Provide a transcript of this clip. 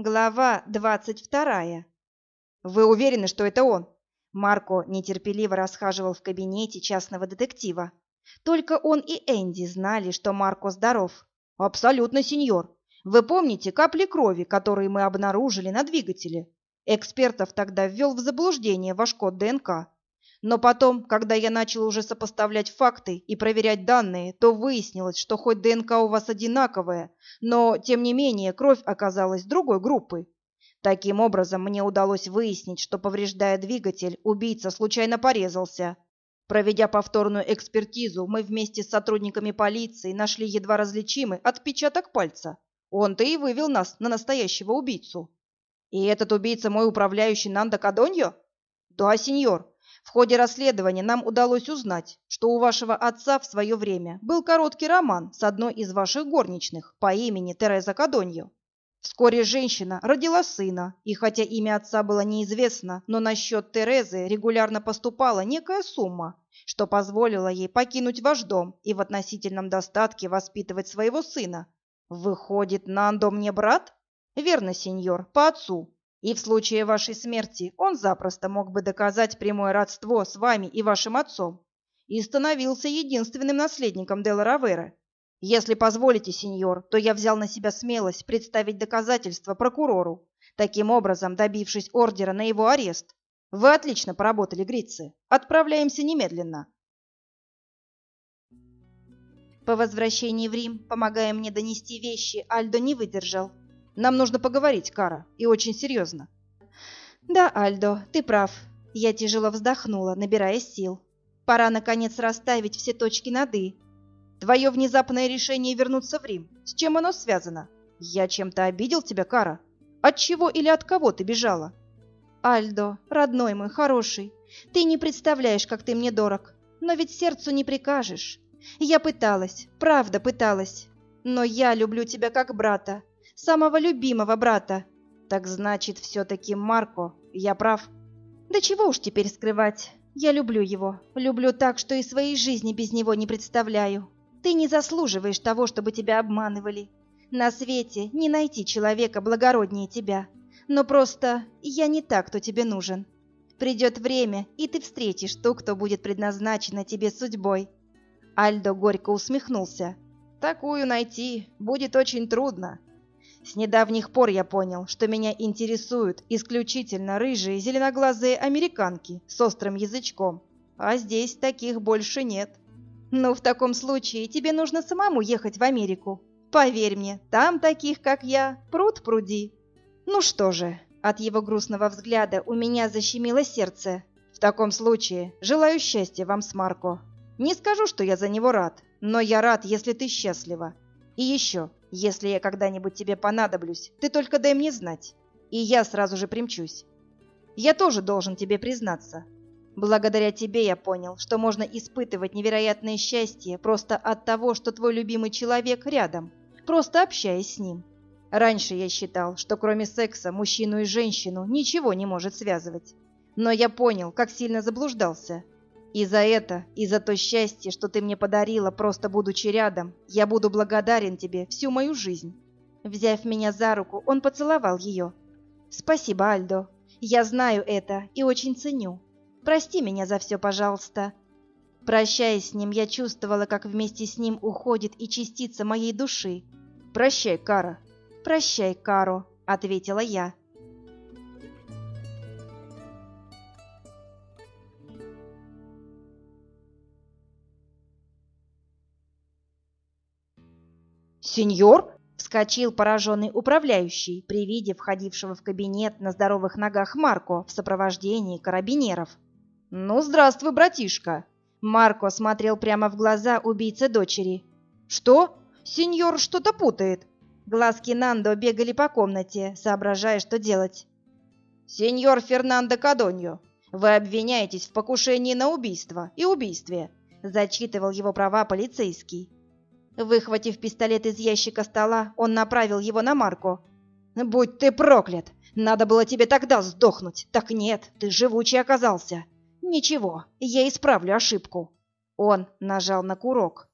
Глава двадцать вторая. Вы уверены, что это он? Марко нетерпеливо расхаживал в кабинете частного детектива. Только он и Энди знали, что Марко здоров. Абсолютно, сеньор. Вы помните капли крови, которые мы обнаружили на двигателе? Экспертов тогда ввел в заблуждение ваш код ДНК. Но потом, когда я начал уже сопоставлять факты и проверять данные, то выяснилось, что хоть ДНК у вас одинаковая, но, тем не менее, кровь оказалась другой группы. Таким образом, мне удалось выяснить, что, повреждая двигатель, убийца случайно порезался. Проведя повторную экспертизу, мы вместе с сотрудниками полиции нашли едва различимый отпечаток пальца. Он-то и вывел нас на настоящего убийцу. И этот убийца мой управляющий Нанда Кадоньо? Да, сеньор. В ходе расследования нам удалось узнать, что у вашего отца в свое время был короткий роман с одной из ваших горничных по имени Тереза Кадоньо. Вскоре женщина родила сына, и хотя имя отца было неизвестно, но на счет Терезы регулярно поступала некая сумма, что позволило ей покинуть ваш дом и в относительном достатке воспитывать своего сына. Выходит, Нандо мне брат? Верно, сеньор, по отцу. И в случае вашей смерти он запросто мог бы доказать прямое родство с вами и вашим отцом и становился единственным наследником Делла Равера. Если позволите, сеньор, то я взял на себя смелость представить доказательства прокурору, таким образом добившись ордера на его арест. Вы отлично поработали, Гриццы. Отправляемся немедленно. По возвращении в Рим, помогая мне донести вещи, Альдо не выдержал нам нужно поговорить, Кара, и очень серьезно. Да, Альдо, ты прав. Я тяжело вздохнула, набирая сил. Пора, наконец, расставить все точки над «и». Твое внезапное решение вернуться в Рим, с чем оно связано? Я чем-то обидел тебя, Кара? От чего или от кого ты бежала? Альдо, родной мой, хороший, ты не представляешь, как ты мне дорог. Но ведь сердцу не прикажешь. Я пыталась, правда пыталась. Но я люблю тебя как брата, самого любимого брата. Так значит, все-таки Марко, я прав. Да чего уж теперь скрывать. Я люблю его. Люблю так, что и своей жизни без него не представляю. Ты не заслуживаешь того, чтобы тебя обманывали. На свете не найти человека благороднее тебя. Но просто я не так, кто тебе нужен. Придет время, и ты встретишь ту, кто будет предназначена тебе судьбой. Альдо горько усмехнулся. Такую найти будет очень трудно. С недавних пор я понял, что меня интересуют исключительно рыжие зеленоглазые американки с острым язычком, а здесь таких больше нет. Ну, в таком случае тебе нужно самому ехать в Америку. Поверь мне, там таких, как я, пруд пруди. Ну что же, от его грустного взгляда у меня защемило сердце. В таком случае, желаю счастья вам с Марко. Не скажу, что я за него рад, но я рад, если ты счастлива. И еще, если я когда-нибудь тебе понадоблюсь, ты только дай мне знать, и я сразу же примчусь. Я тоже должен тебе признаться. Благодаря тебе я понял, что можно испытывать невероятное счастье просто от того, что твой любимый человек рядом, просто общаясь с ним. Раньше я считал, что кроме секса мужчину и женщину ничего не может связывать. Но я понял, как сильно заблуждался – и за это, и за то счастье, что ты мне подарила, просто будучи рядом, я буду благодарен тебе всю мою жизнь. Взяв меня за руку, он поцеловал ее. Спасибо, Альдо. Я знаю это и очень ценю. Прости меня за все, пожалуйста. Прощаясь с ним, я чувствовала, как вместе с ним уходит и частица моей души. Прощай, Кара. Прощай, Каро, ответила я. «Сеньор?» — вскочил пораженный управляющий при виде входившего в кабинет на здоровых ногах Марко в сопровождении карабинеров. «Ну, здравствуй, братишка!» Марко смотрел прямо в глаза убийце дочери. «Что? Сеньор что-то путает!» Глазки Нандо бегали по комнате, соображая, что делать. «Сеньор Фернандо Кадоньо, вы обвиняетесь в покушении на убийство и убийстве», зачитывал его права полицейский. Выхватив пистолет из ящика стола, он направил его на Марко. «Будь ты проклят! Надо было тебе тогда сдохнуть! Так нет, ты живучий оказался! Ничего, я исправлю ошибку!» Он нажал на курок.